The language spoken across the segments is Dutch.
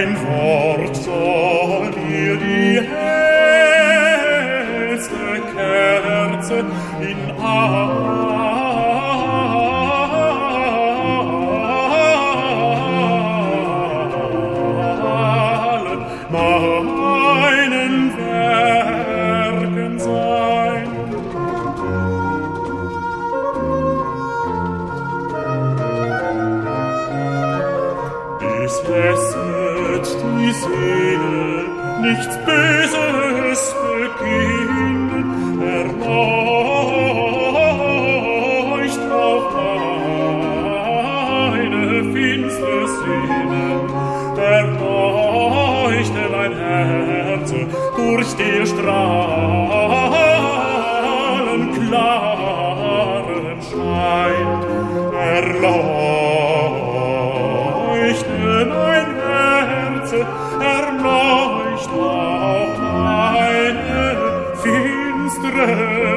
ein Wort soll dir die Herze, Kerze in Arme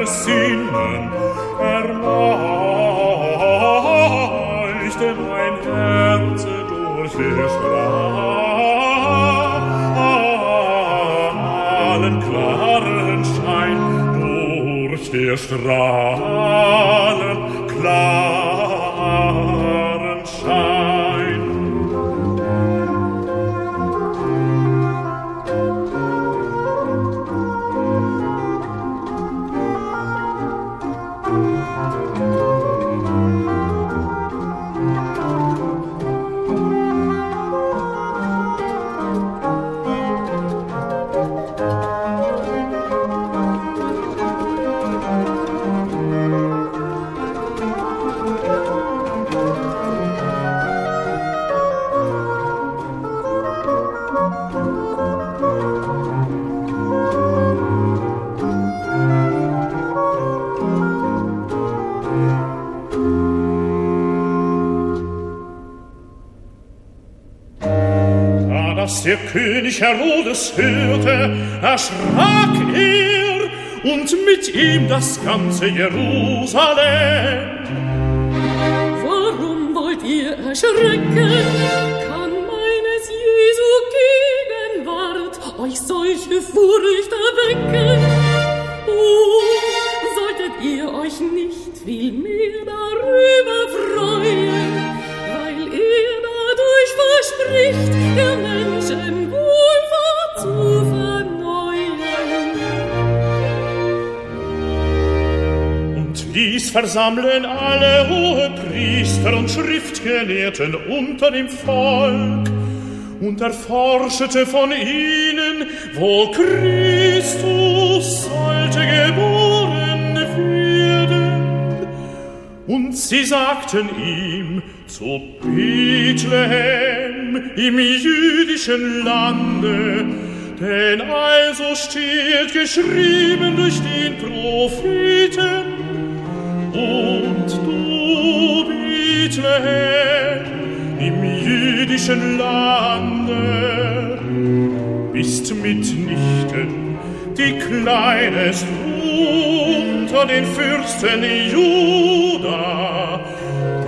Sinnen erleuchte mein Herz durch die Strahlen, klaren Schein durch die Strahlen. Der König Herodes hörte, erschrak er und mit ihm das ganze Jerusalem. Warum wollt ihr erschrecken? Kann meines Jesu Gegenwart euch solche Furcht erwecken? Versammeln alle Hohepriester und Schriftgelehrten unter dem Volk und erforschete von ihnen, wo Christus sollte geboren werden. Und sie sagten ihm, zu Bethlehem im jüdischen Lande, denn also steht geschrieben durch den Propheten, jüdischen Lande, bist mitnichten die kleinest unter den Fürsten Juda,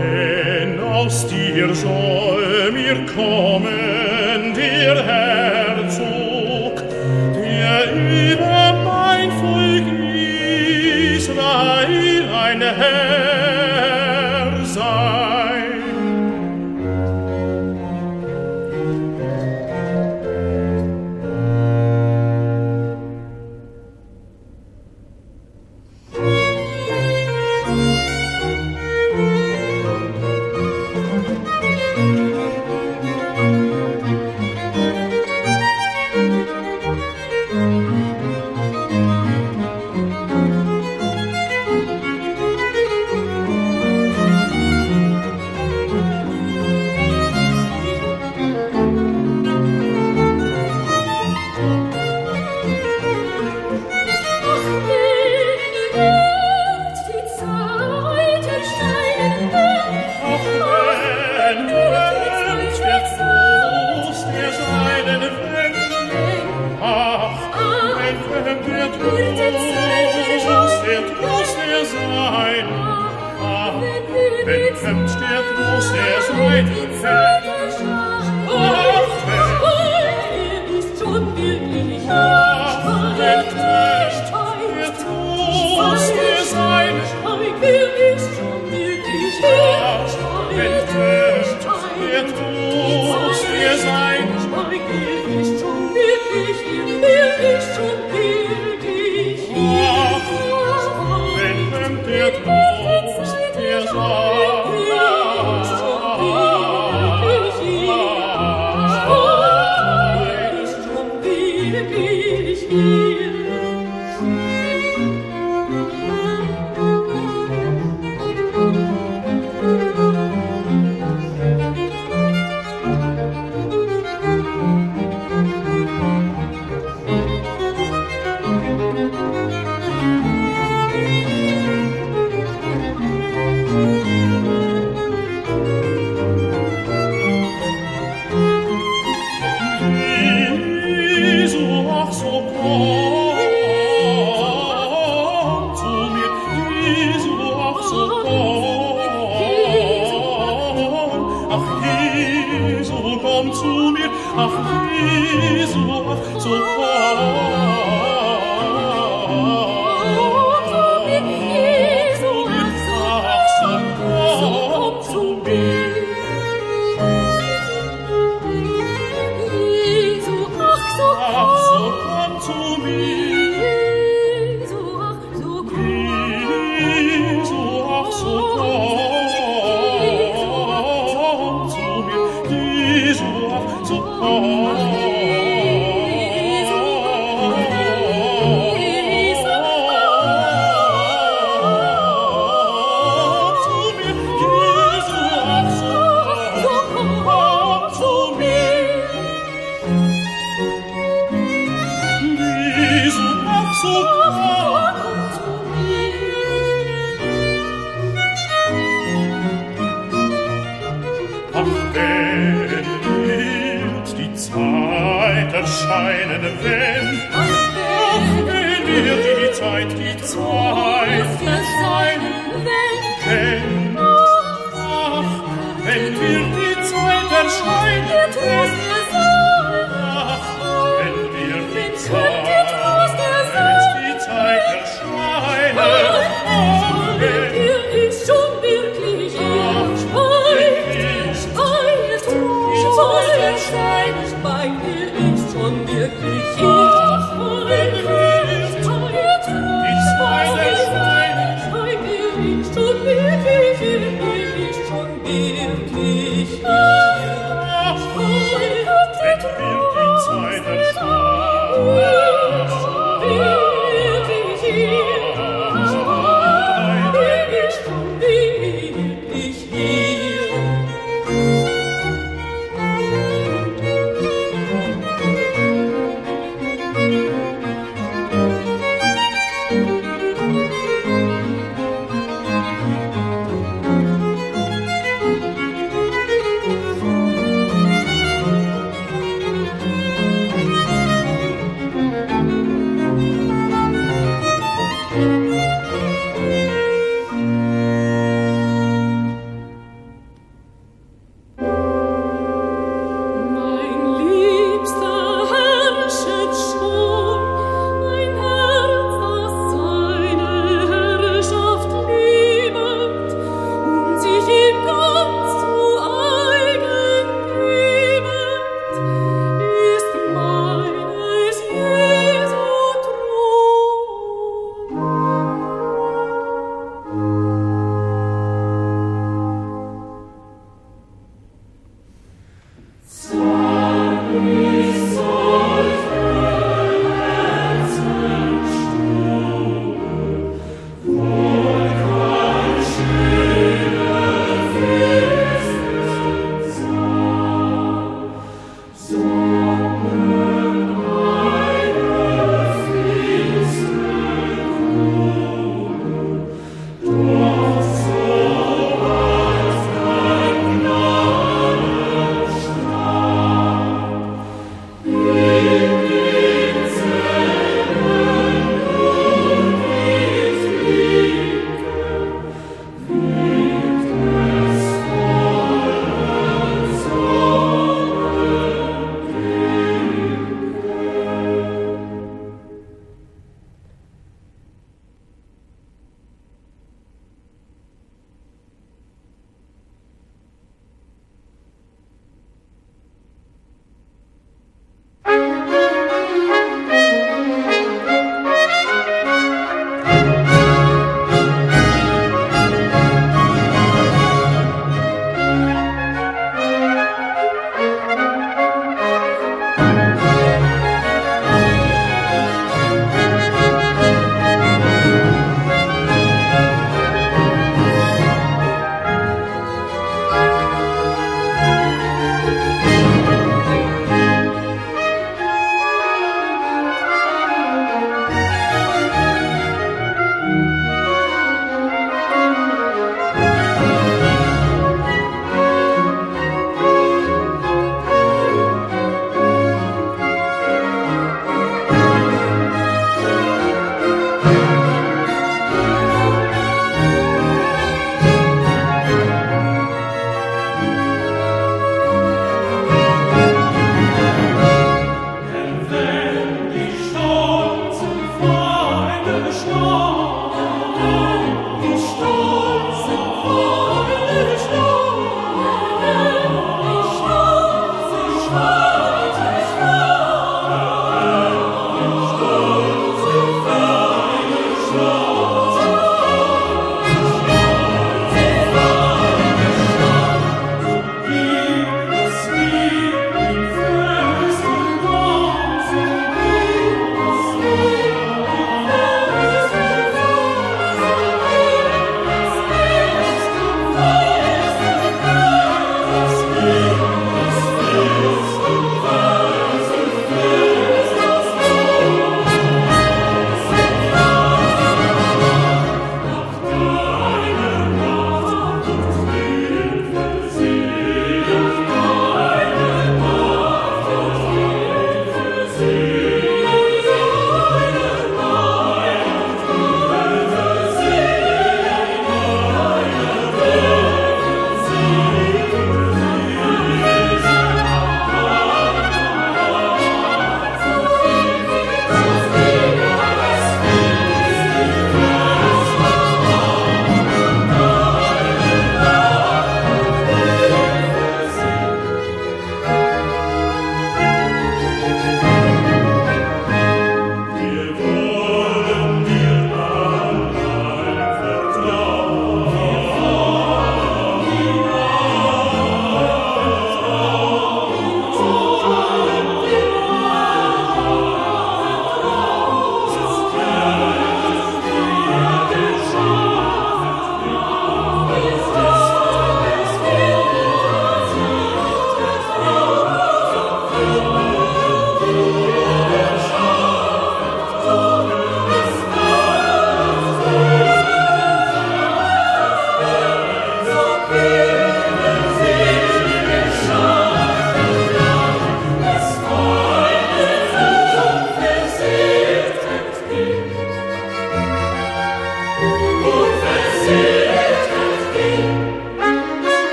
denn aus dir soll mir kommen you. wenn wir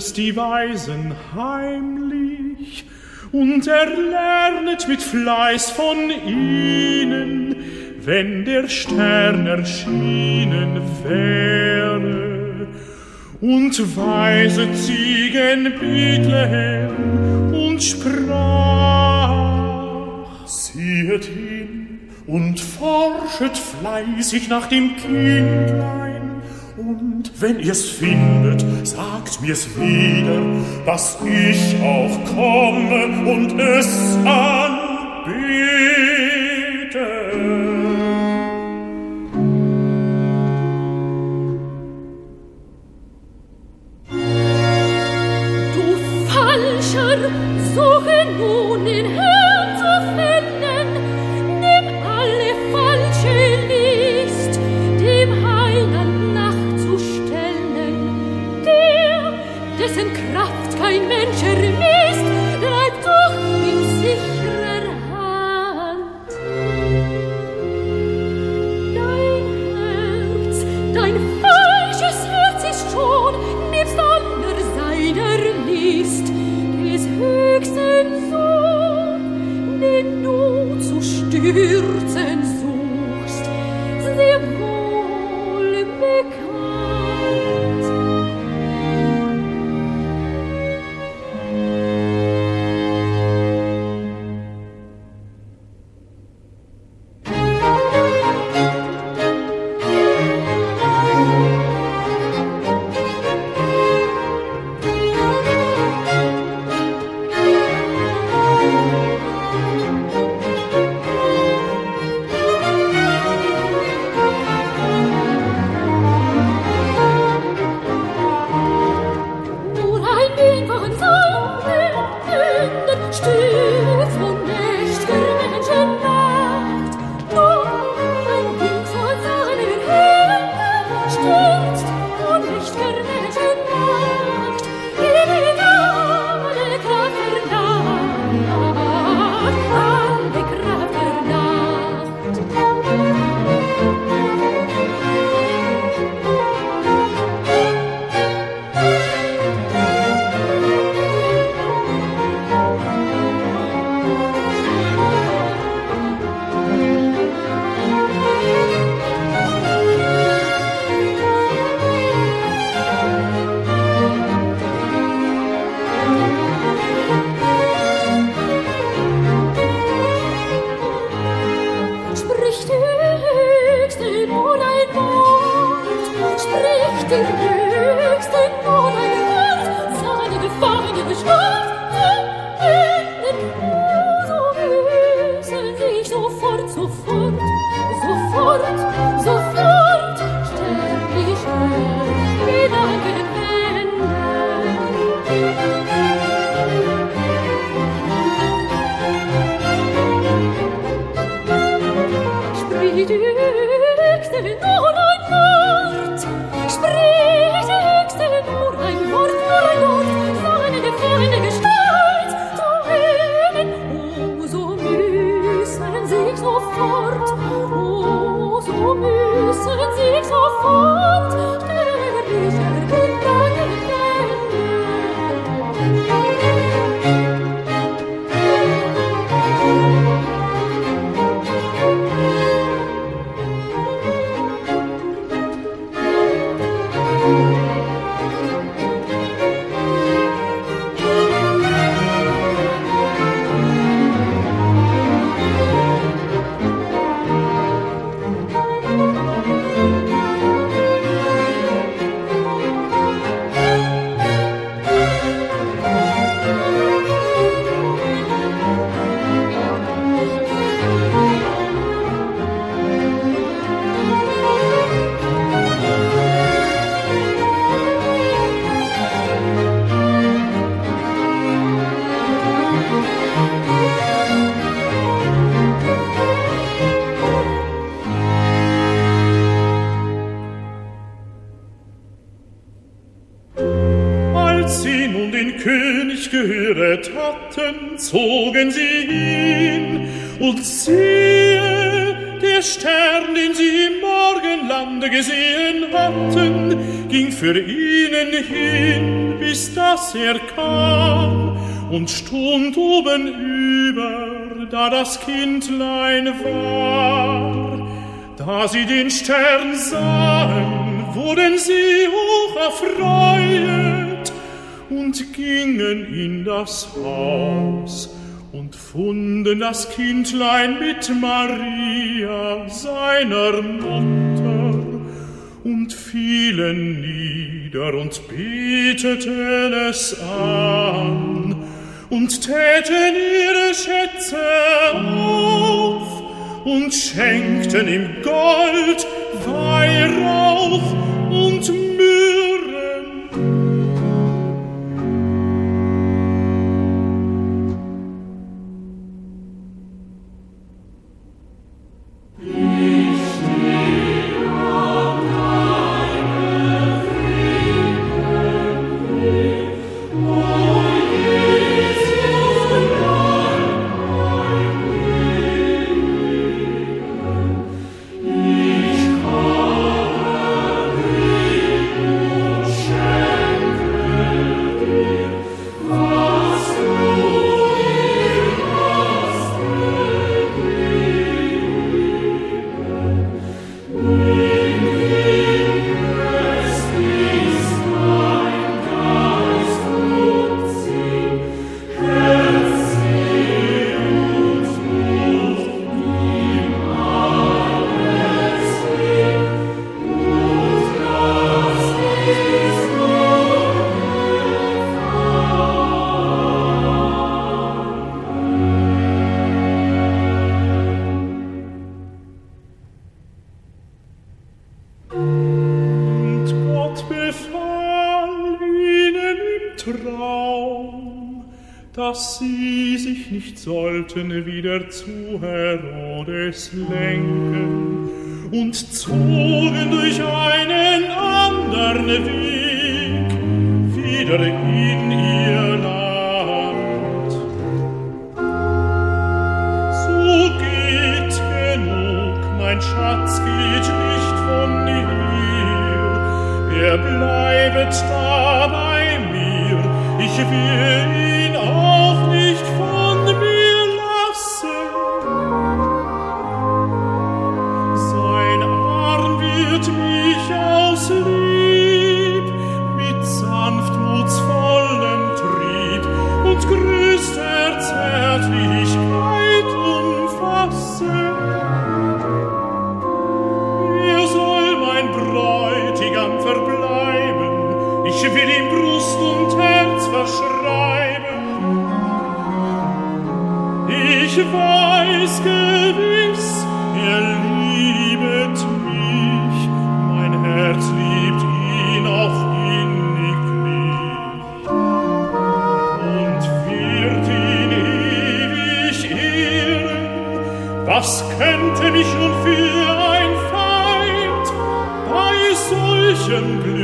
die Weisen heimlich und erlernet mit Fleiß von ihnen, wenn der Stern erschienen wäre. Und weiset Ziegen Bethlehem und sprach, Siehet hin und forschet fleißig nach dem Kindlein, wenn ihr's findet, sagt mir's wieder, dass ich auch komme und es anbete. Stürzen und stund oben über da das Kindlein war. Da sie den Stern sahen wurden sie hoch erfreut und gingen in das Haus und funden das Kindlein mit Maria, seiner Mutter, und fielen nieder und beteten es an und täten ihre Schätze auf und schenkten ihm Gold, Weihrauch und Und Gott befahl ihnen im Traum, dass sie sich nicht sollten wieder zu Herodes lenken. Und zogen durch einen anderen Weg wieder in bleibet da bei mir, ich will halte mich nun für ein Feind bei solchen Glück.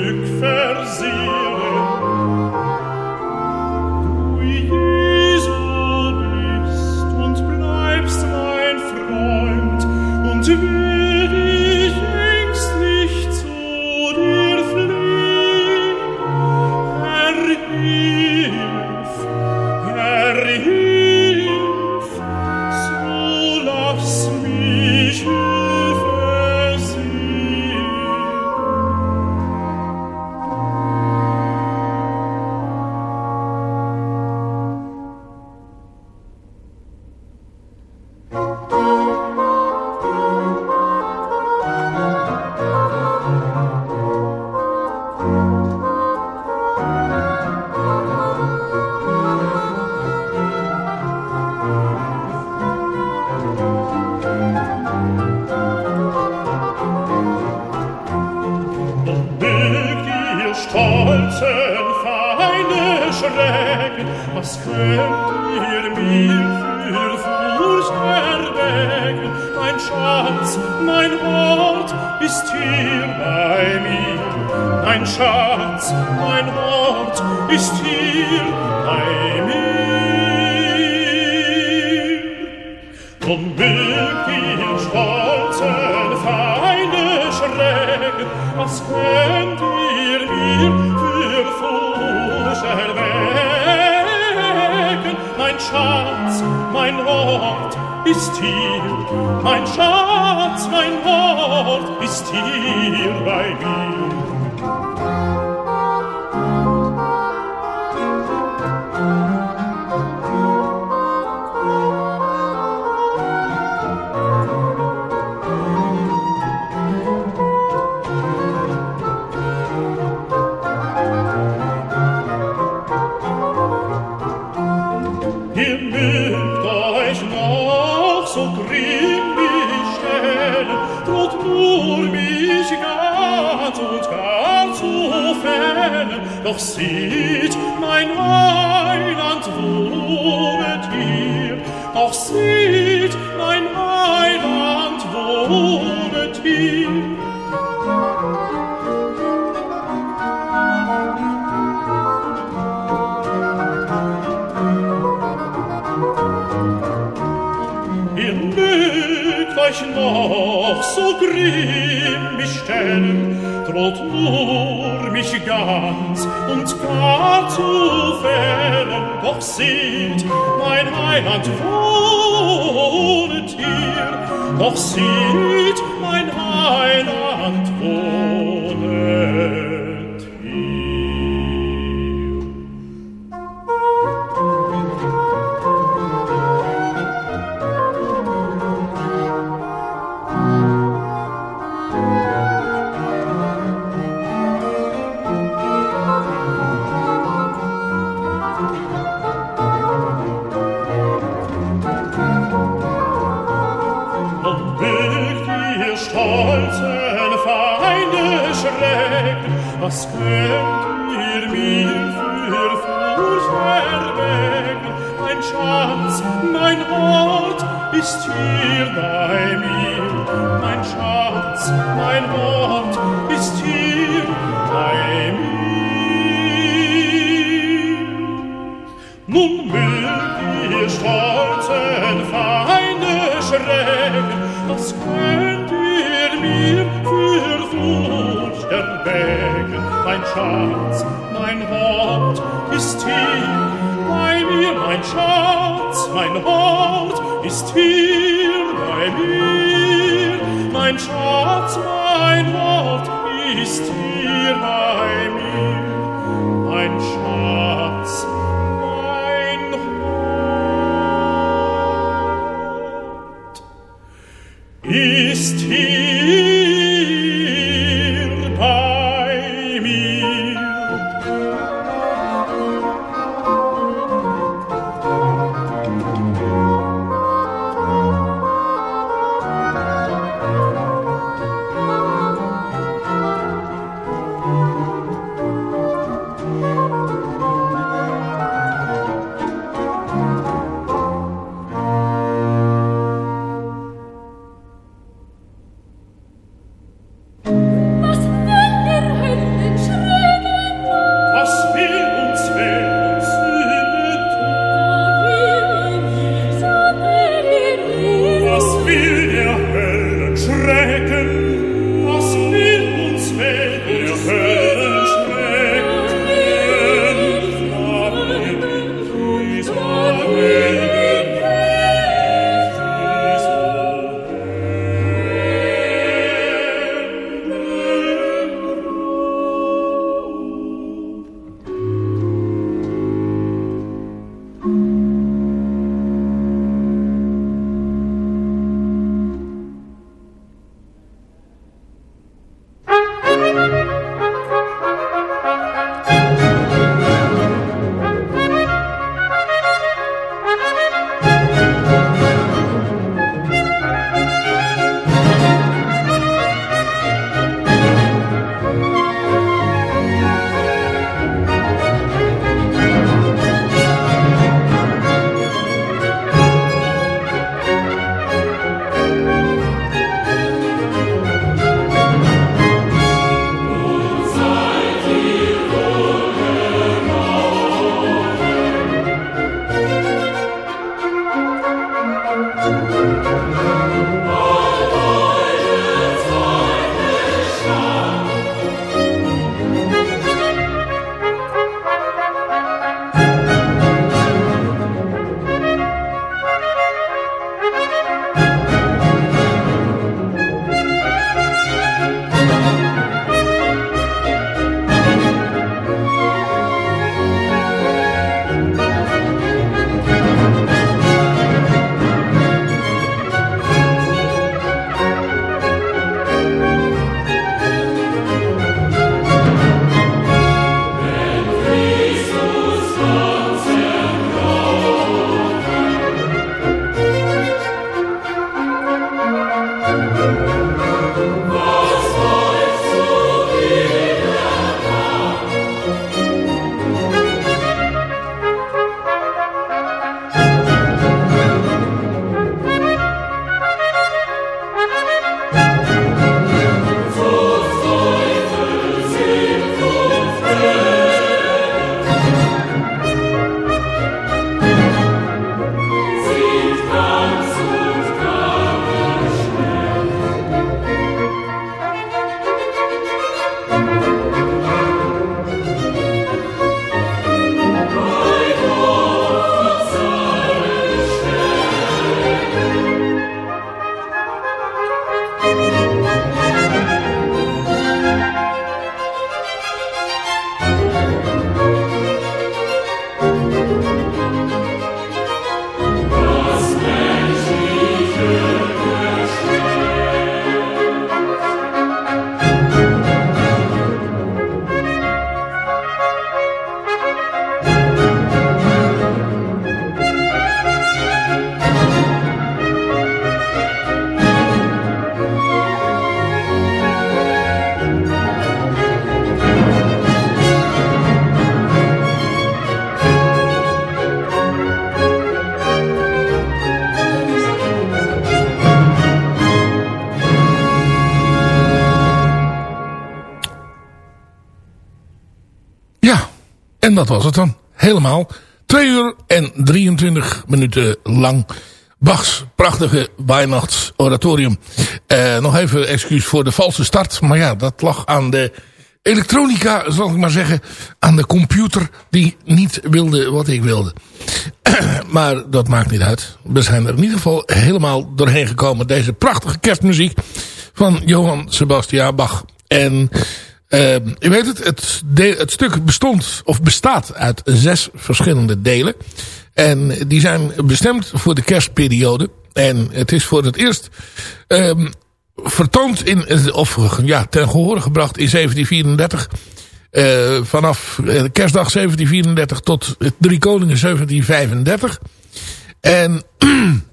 Mich ganz und gar zu fällen. Doch sieht mein Heiland wohnet hier, doch sieht mein Heiland wohnet hier. euch noch so droht nur mich ganz und gar zu fällen. Doch sieht mein Heiland wohnet hier, doch sieht mein mein Schatz, mein Hort ist hier bei mir, mein Schatz, mein Hort ist hier bei mir, dat was het dan. Helemaal. 2 uur en 23 minuten lang. Bachs prachtige Weihnachtsoratorium. Uh, nog even excuus voor de valse start. Maar ja, dat lag aan de elektronica, zal ik maar zeggen. Aan de computer die niet wilde wat ik wilde. maar dat maakt niet uit. We zijn er in ieder geval helemaal doorheen gekomen. Deze prachtige kerstmuziek van Johann Sebastian Bach. En uh, je weet het, het, het, stuk bestond of bestaat uit zes verschillende delen. En die zijn bestemd voor de kerstperiode. En het is voor het eerst um, vertoond in, of ja, ten gehore gebracht in 1734. Uh, vanaf uh, kerstdag 1734 tot Drie Koningen 1735. En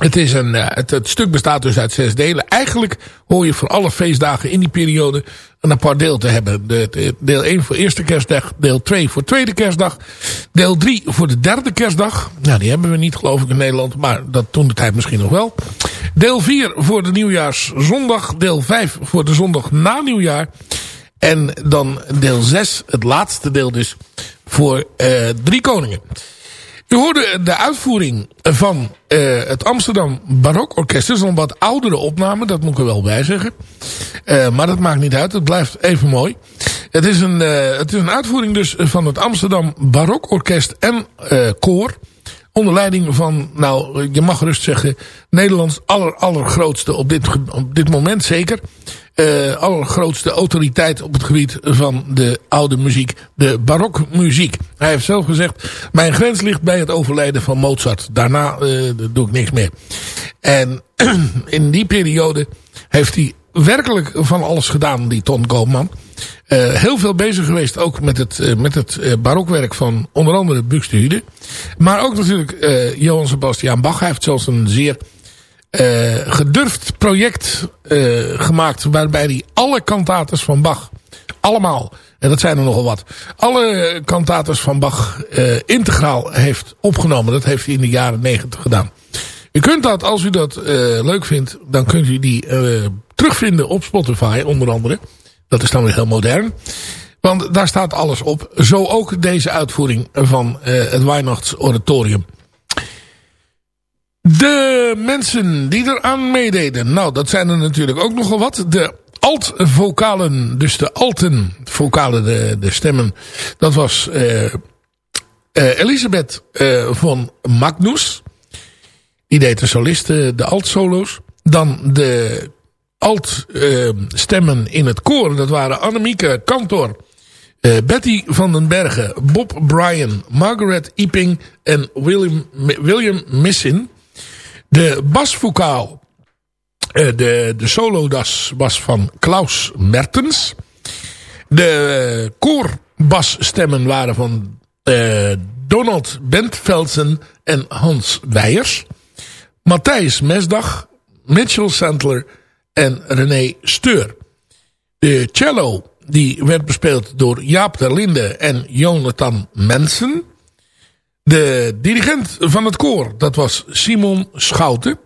Het, is een, uh, het, het, stuk bestaat dus uit zes delen. Eigenlijk hoor je voor alle feestdagen in die periode een apart deel te hebben. De, de, deel 1 voor eerste kerstdag, deel 2 voor tweede kerstdag, deel 3 voor de derde kerstdag. Nou, die hebben we niet geloof ik in Nederland, maar dat toen de tijd misschien nog wel. Deel 4 voor de nieuwjaarszondag, deel 5 voor de zondag na nieuwjaar. En dan deel 6, het laatste deel dus, voor uh, drie koningen. U hoorde de uitvoering van uh, het Amsterdam Barokorkest. Het is een wat oudere opname, dat moet ik er wel bij zeggen. Uh, maar dat maakt niet uit, het blijft even mooi. Het is een, uh, het is een uitvoering dus van het Amsterdam Barokorkest en koor. Onder leiding van, nou, je mag gerust zeggen, Nederlands aller, allergrootste op dit, op dit moment zeker uh, allergrootste autoriteit op het gebied van de oude muziek, de barokmuziek. Hij heeft zelf gezegd, mijn grens ligt bij het overlijden van Mozart. Daarna uh, doe ik niks meer. En in die periode heeft hij werkelijk van alles gedaan, die Ton Koopman. Uh, heel veel bezig geweest ook met het, met het barokwerk van onder andere Buxtehude. Maar ook natuurlijk Johann Sebastian Bach. Hij heeft zelfs een zeer uh, gedurfd project uh, gemaakt waarbij hij alle kantates van Bach, allemaal, en dat zijn er nogal wat, alle kantates van Bach uh, integraal heeft opgenomen. Dat heeft hij in de jaren negentig gedaan. U kunt dat, als u dat leuk vindt, dan kunt u die terugvinden op Spotify onder andere. Dat is dan weer heel modern. Want daar staat alles op. Zo ook deze uitvoering van het Weihnachtsoratorium. De mensen die eraan meededen. Nou, dat zijn er natuurlijk ook nogal wat. De alt-vocalen, dus de alten vocalen, de, de stemmen. Dat was uh, Elisabeth uh, van Magnus. Die deed de solisten, de alt-solo's. Dan de alt-stemmen in het koor. Dat waren Annemieke Kantor. Betty van den Bergen, Bob Bryan, Margaret Epping en William, William Missin. De basvokaal, uh, de, de solodas was van Klaus Mertens. De koorbasstemmen waren van uh, Donald Bentvelsen en Hans Weijers. Matthijs Mesdag, Mitchell Sandler en René Steur. De cello die werd bespeeld door Jaap der Linde en Jonathan Mensen. De dirigent van het koor, dat was Simon Schouten.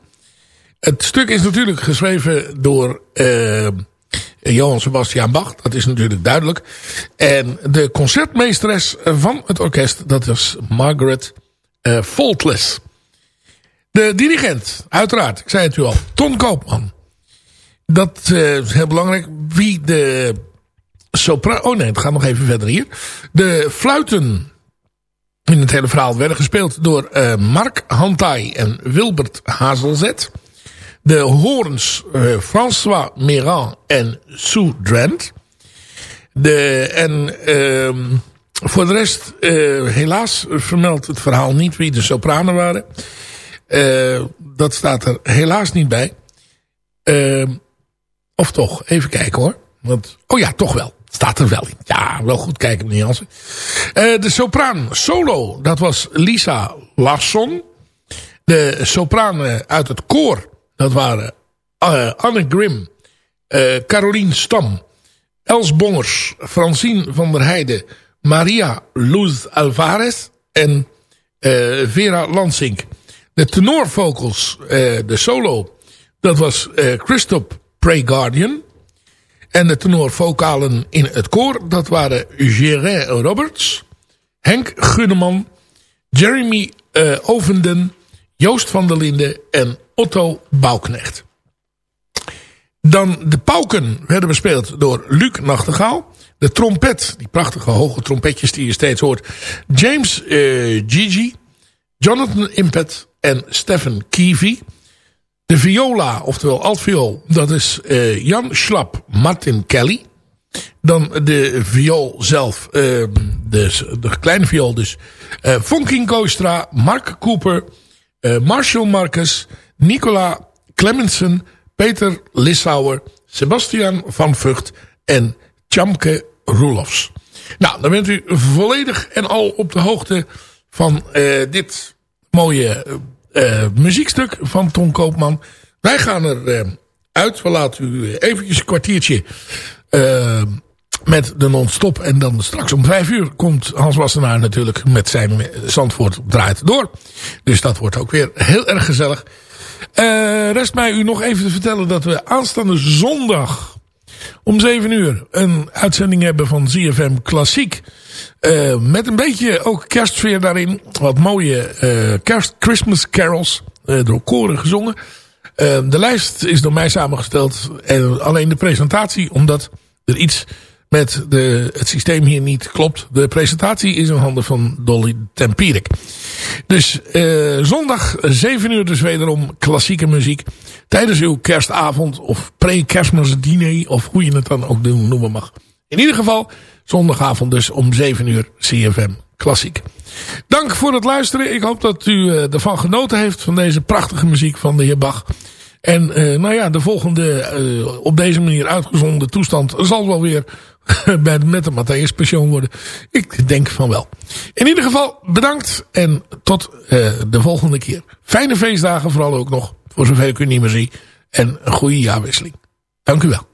Het stuk is natuurlijk geschreven door uh, Johann Sebastian Bach. Dat is natuurlijk duidelijk. En de concertmeesteres van het orkest, dat is Margaret uh, Faultless. De dirigent, uiteraard, ik zei het u al, Ton Koopman. Dat uh, is heel belangrijk. Wie de sopraan... Oh nee, het gaat nog even verder hier. De fluiten in het hele verhaal werden gespeeld door uh, Mark Hantai en Wilbert Hazelzet. De hoorns uh, François Meran en Sue Drent. De, en uh, voor de rest, uh, helaas vermeldt het verhaal niet wie de sopranen waren. dat staat er helaas niet bij. of toch, even kijken hoor. Want, oh ja, toch wel. Staat er wel in. Ja, wel goed kijken meneer Jansen. Uh, de sopraan solo, dat was Lisa Larsson. De sopranen uit het koor, dat waren uh, Anne Grim, uh, Carolien Stam, Els Bongers, Francine van der Heijden, Maria Luz Alvarez en Vera Lansink. De tenorvocals, de solo, dat was Christophe Guardian. En de tenorvokalen in het koor, dat waren Gérard Roberts, Henk Gunneman, Jeremy uh, Ovenden, Joost van der Linden en Otto Bouwknecht. Dan de pauken werden bespeeld door Luc Nachtegaal. De trompet, die prachtige hoge trompetjes die je steeds hoort. James uh, Gigi, Jonathan Impet en Stephen Keevy. De viola, oftewel altviool, dat is uh, Jan Schlap, Martin Kelly. Dan de viool zelf, uh, de, de kleine viool dus. Uh, Funking Koostra, Mark Cooper, Marshall Marcus, Nicola Clemensen, Peter Lissauer, Sebastian van Vught en Tjamke Roelofs. Nou, dan bent u volledig en al op de hoogte van dit mooie uh, muziekstuk van Ton Koopman. Wij gaan er uh, uit. We laten u eventjes een kwartiertje met de non-stop. En dan straks om vijf uur komt Hans Wassenaar natuurlijk met zijn Zandvoort draait door. Dus dat wordt ook weer heel erg gezellig. rest mij u nog even te vertellen dat we aanstaande zondag om 7 uur een uitzending hebben van ZFM Klassiek. Uh, met een beetje ook kerstsfeer daarin. Wat mooie uh, kerst, Christmas carols. Uh, door koren gezongen. de lijst is door mij samengesteld. En alleen de presentatie. Omdat er iets met de, het systeem hier niet klopt. De presentatie is in handen van Dolly Tempierik. Dus zondag 7 uur dus wederom klassieke muziek. Tijdens uw kerstavond of pre-kerstmis diner. Of hoe je het dan ook noemen mag. In ieder geval Zondagavond dus om 7 uur CFM Klassiek. Dank voor het luisteren. Ik hoop dat u uh, ervan genoten heeft van deze prachtige muziek van de heer Bach. En uh, nou ja, de volgende uh, op deze manier uitgezonden toestand zal wel weer met de Matthäus Passion worden. Ik denk van wel. In ieder geval bedankt en tot de volgende keer. Fijne feestdagen vooral ook nog, voor zover ik u niet meer zie. En een goede jaarwisseling. Dank u wel.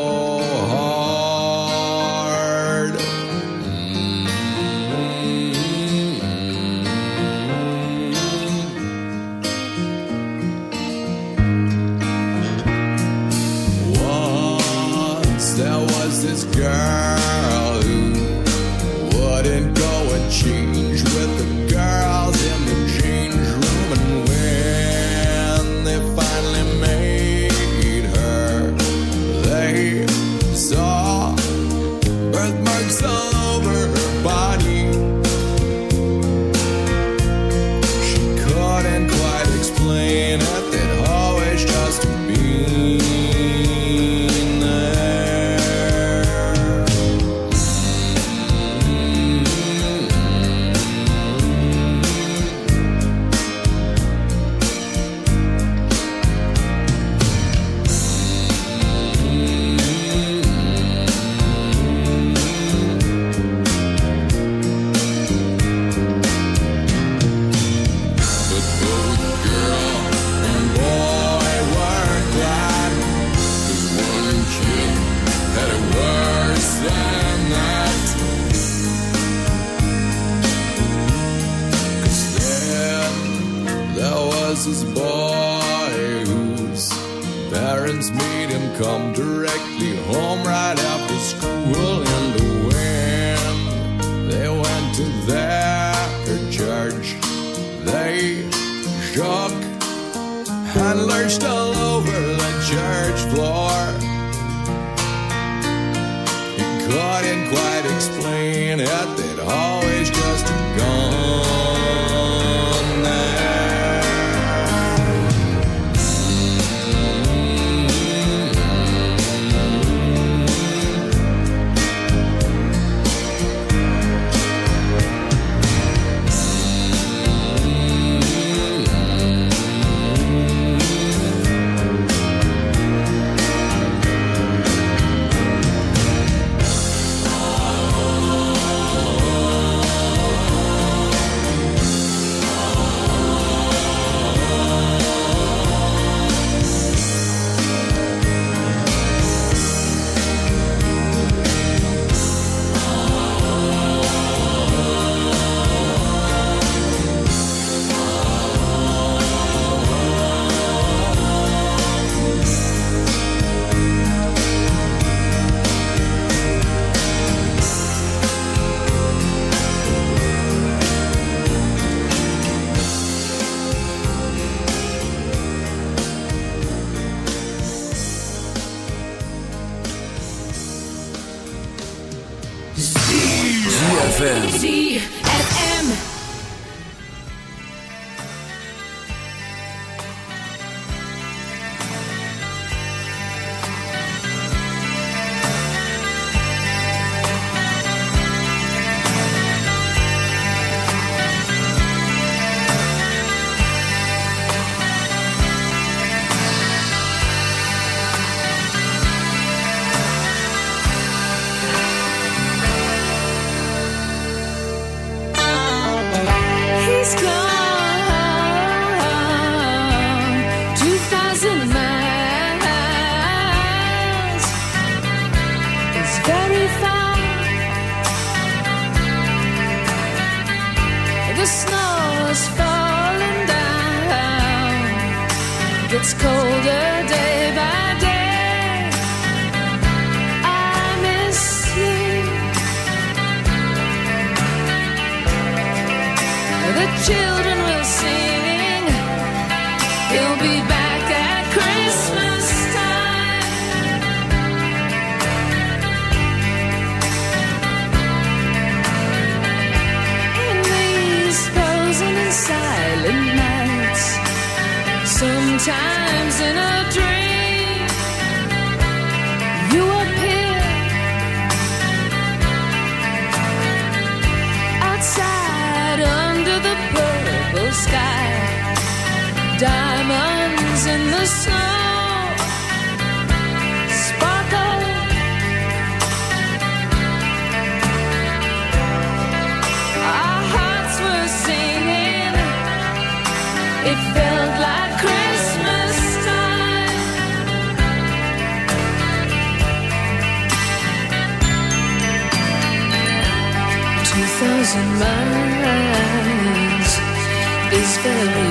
lugar. Silent nights, sometimes in a Diamonds in the snow sparkle. Our hearts were singing. It felt like Christmas time. Two thousand miles is very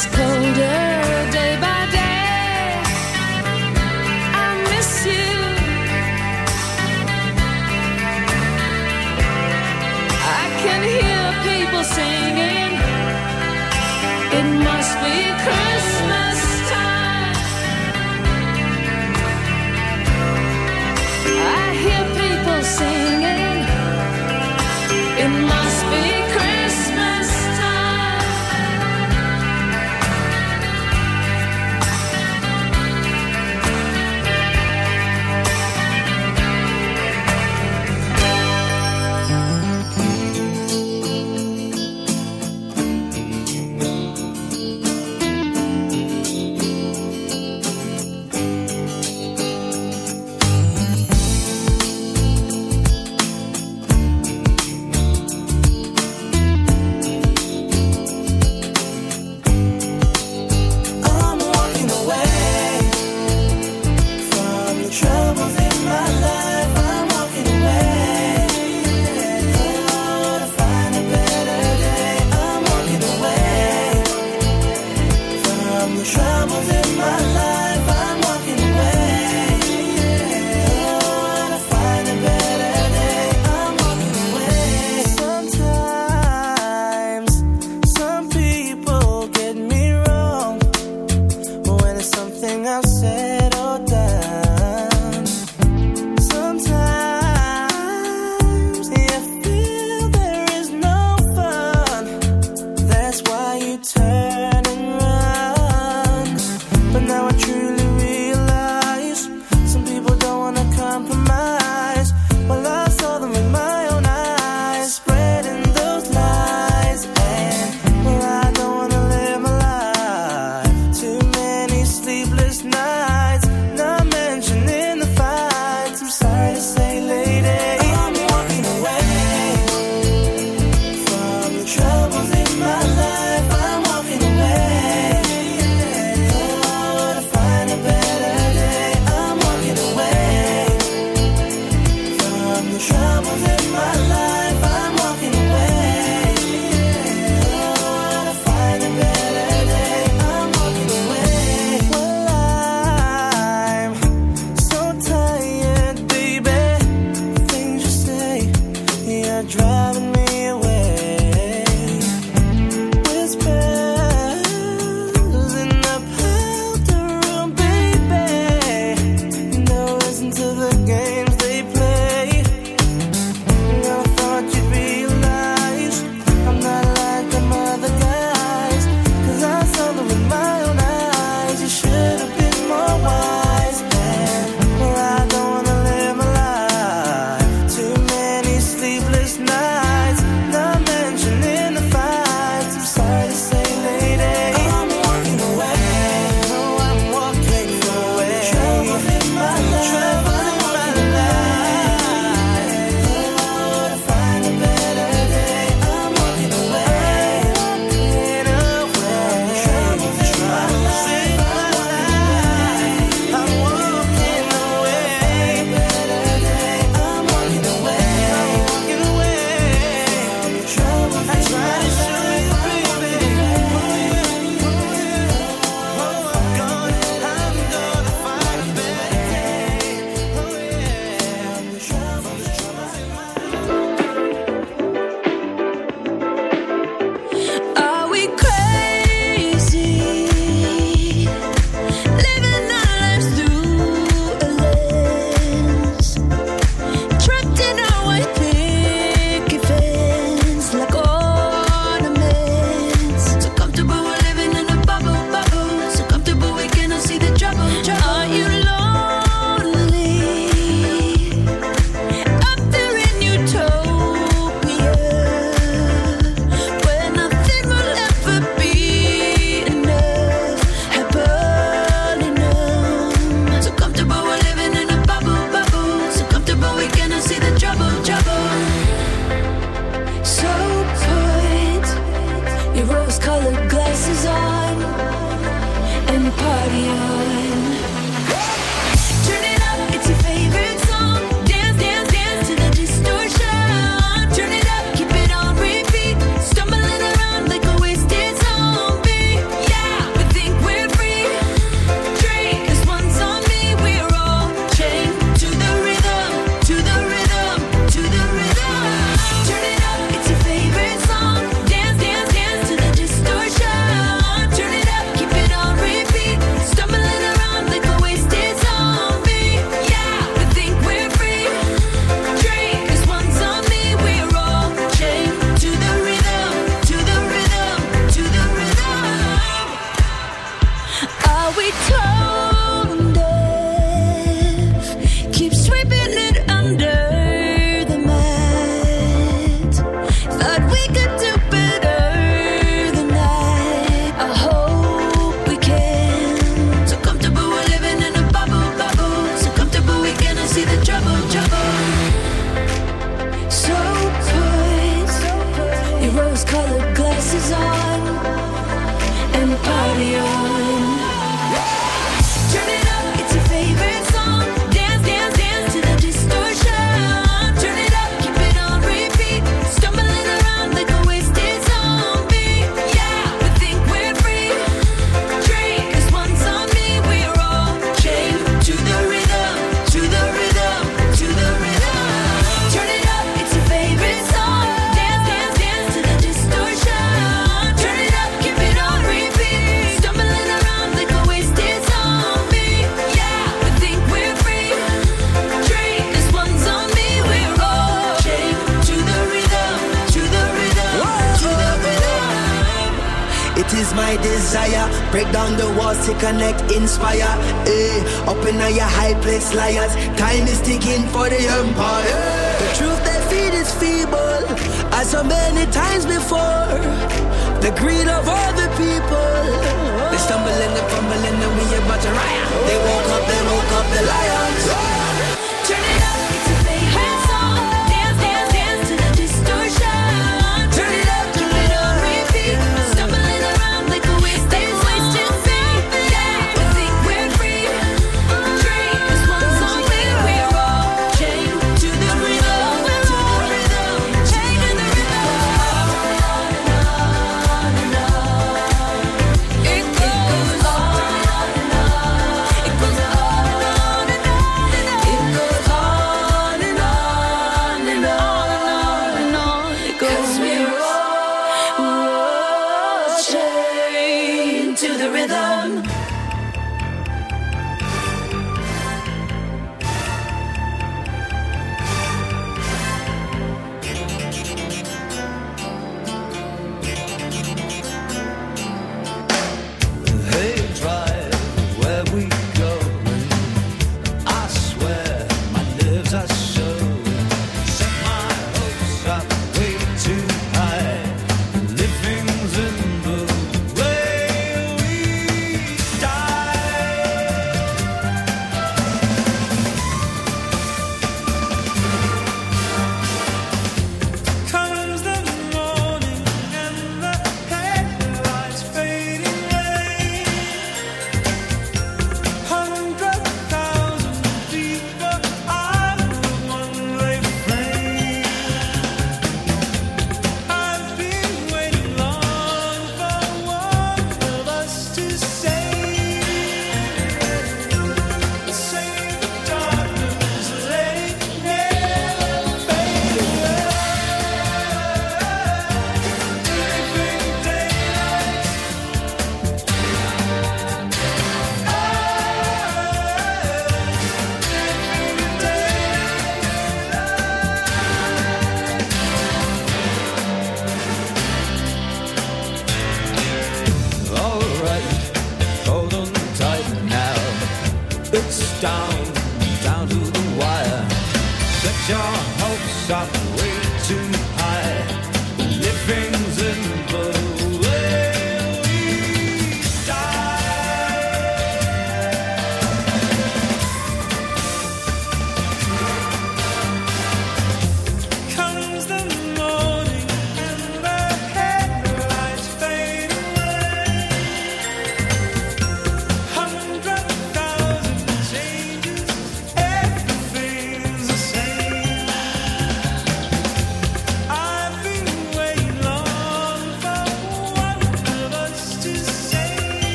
Gets colder day by day. I miss you. I can hear people singing. It must be Christmas